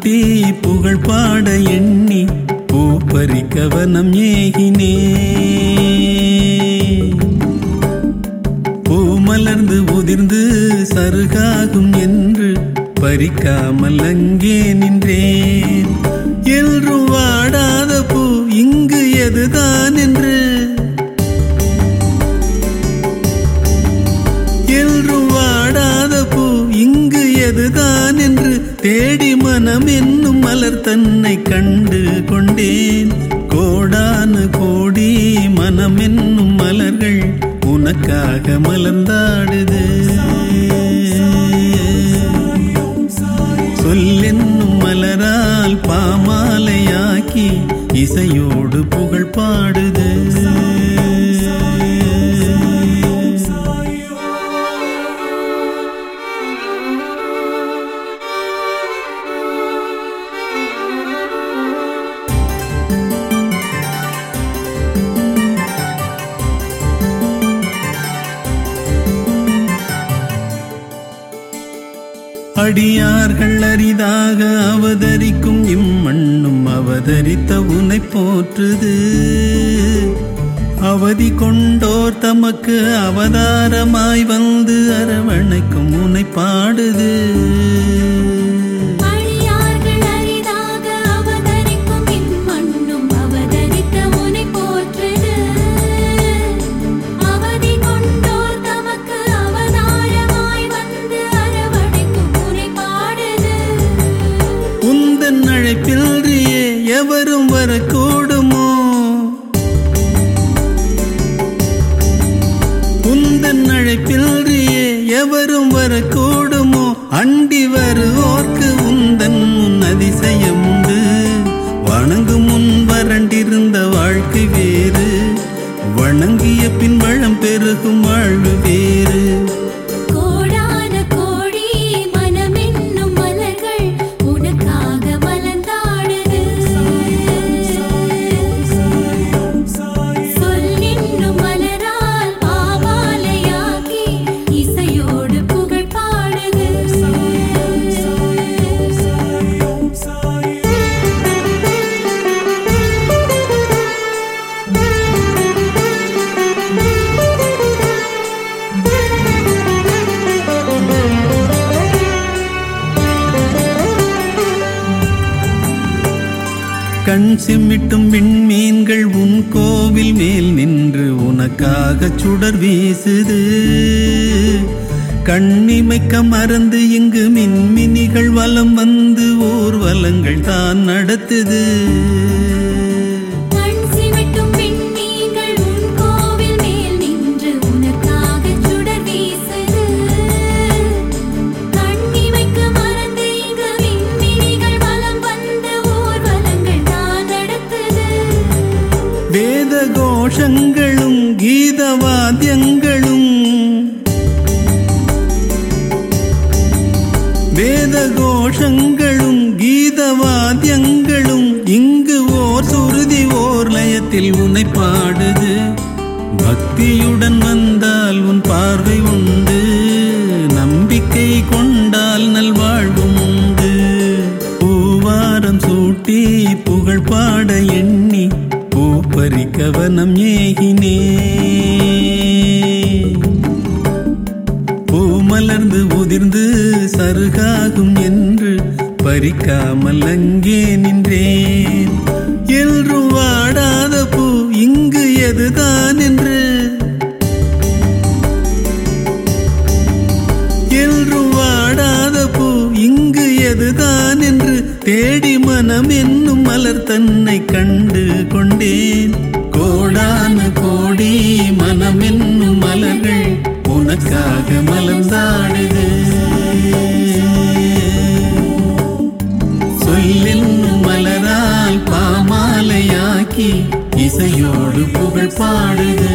தீ புகழ் பாட எண்ணி பூப்பறிக்க வனம் ஏகினே. பூ மலர்ந்து உதிர்ந்து சருகாகும் என்று பறிக்காமல் அங்கே நின்றேன். என்றும் வாடாத பூ இங்கு எதுதான்? தேடி மனம் என்னும் மலர் தன்னை கண்டு கொண்டேன். கோடானு கோடி மனம் என்னும் மலர்கள் உனக்காக மலர்ந்தாடுது. சொல்லென்னும் மலரால் பாமாலையாக்கி இசையோ அடியார்கள் அரிதாக அவதரிக்கும் இம்மண்ணும் அவதரித்த உனை போற்றுது. அவதி கொண்டோர் தமக்கு அவதாரமாய் வந்து அரவணைக்கும் உனை பாடுது. எவரும் வரக்கூடுமோ? உந்தன் அழைப்பில்றியே எவரும் வரக்கூடுமோ? அண்டி வருவோர்க்கு உந்தன் முன் அதிசயம் உண்டு வணங்கும் முன் வர கண் சிமிட்டும் விண்மீன்கள் உன் கோவில் மேல் நின்று உனக்காக சுடர் வீசுது. கண்ணிமைக்க மறந்து இங்கு மின்மினிகள் வலம் வந்து ஊர்வலங்கள் தான் நடத்துது. வேத கோஷங்களும் கீத வாத்தியங்களும் வேத கோஷங்களும் கீத இங்கு ஓர் சுருதி ஓர் லயத்தில் உன்னை பாடுது பக்தியுடன் வந்த கவனம் ஏகினே. பூ மலர்ந்து உதிர்ந்து சருகாகும் என்று பறிக்காமல் அங்கே நின்றேன். என்றும் வாடாத பூ இங்கு எதுதான் என்று. என்றும் வாடாத பூ இங்கு எதுதான் என்று தேடி மனம் என்னும் மலர் தன்னை கண்டு கொண்டேன். கோடான கோடி மனமென்னும் மலர்கள் உனக்காக மலர்ந்தாடுது. சொல்லென்னும் மலரால் பாமாலையாக்கி இசையோடு புகழ் பாடுது.